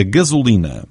gasolina.